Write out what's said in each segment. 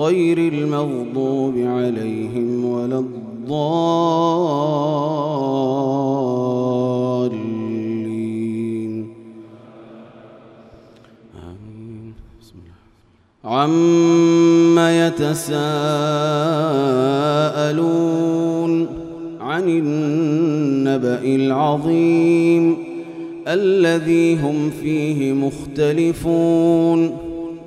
غير المغضوب عليهم ولا الضالين. آمين. عم يتساءلون عن النبأ العظيم الذي هم فيه مختلفون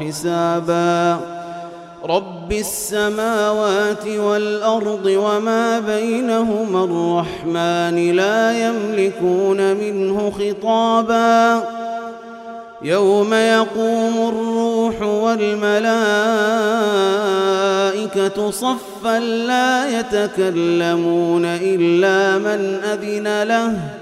حسابا. رب السماوات والأرض وما بينهما الرحمن لا يملكون منه خطابا. يوم يقوم الروح والملائكة صفا لا يتكلمون إلا من أذن له.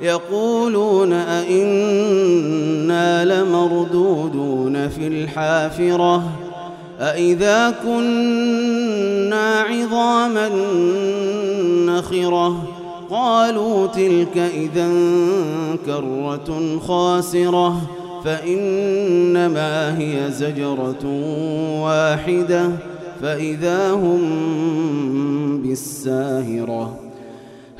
يقولون أئنا لمردودون في الحافرة أئذا كنا عظاما نخرة قالوا تلك إذا كرة خاسرة فإنما هي زجرة واحدة فإذا هم بالساهرة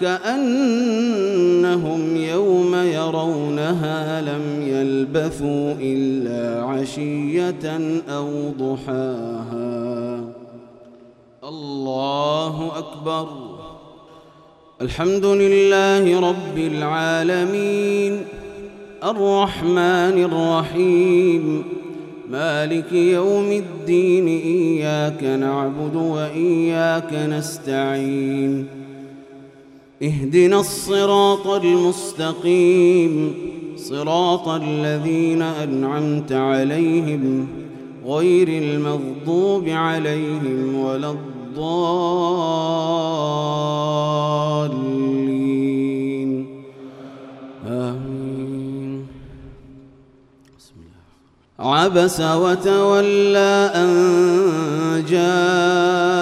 كأنهم يوم يرونها لم يلبثوا إلا عشية أو ضحاها. الله أكبر. الحمد لله رب العالمين. الرحمن الرحيم. مالك يوم الدين. إياك نعبد وإياك نستعين. اهدنا الصراط المستقيم. صراط الذين أنعمت عليهم غير المغضوب عليهم ولا الضالين. آمين. عبس وتولى أن جاء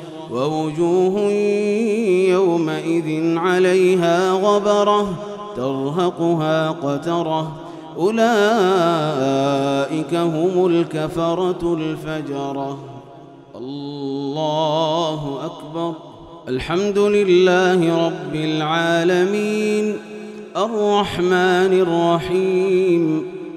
ووجوه يومئذ عليها غبرة ترهقها قترة أولئك هم الكفرة الفجرة الله أكبر الحمد لله رب العالمين الرحمن الرحيم